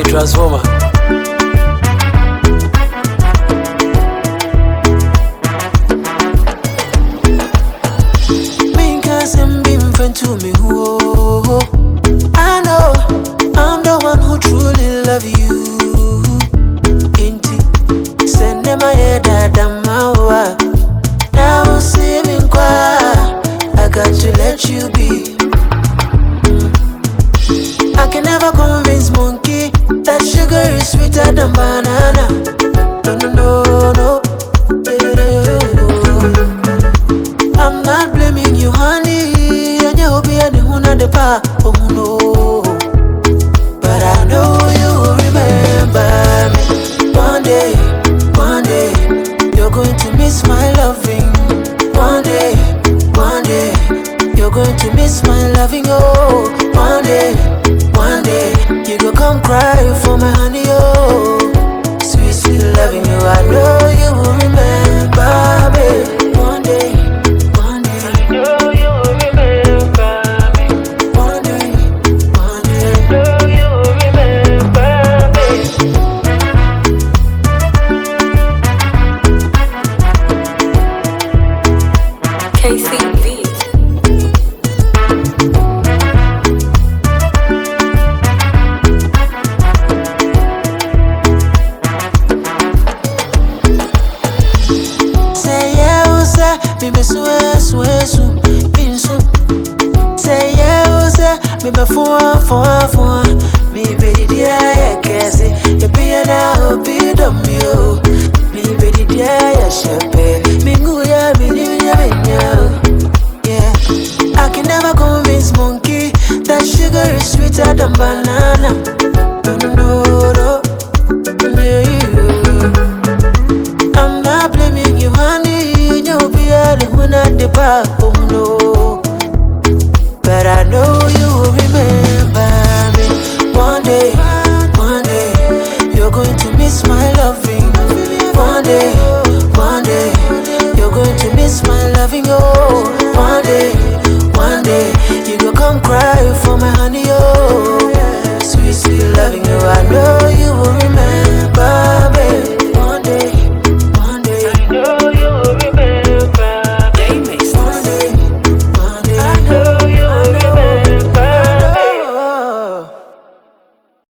transformer. In front to me. I know I'm the one who truly love you. I'm not blaming you, honey. And you hope you're. Oh no. But I know you remember me. One day, one day, you're going to miss my loving. One day, one day, you're going to miss my loving. Oh, one day, one day, you go come cry for my honey. Oh, me be swear, swear, so Been yeah, oh say Me be for, for, for Me be kese You be an hour, oh, be the meal Me be Mingu ya, me ni minya, Yeah. I can never convince monkey That sugar is sweeter than banana. No, no, no. day, one day, you're going to miss my loving oh.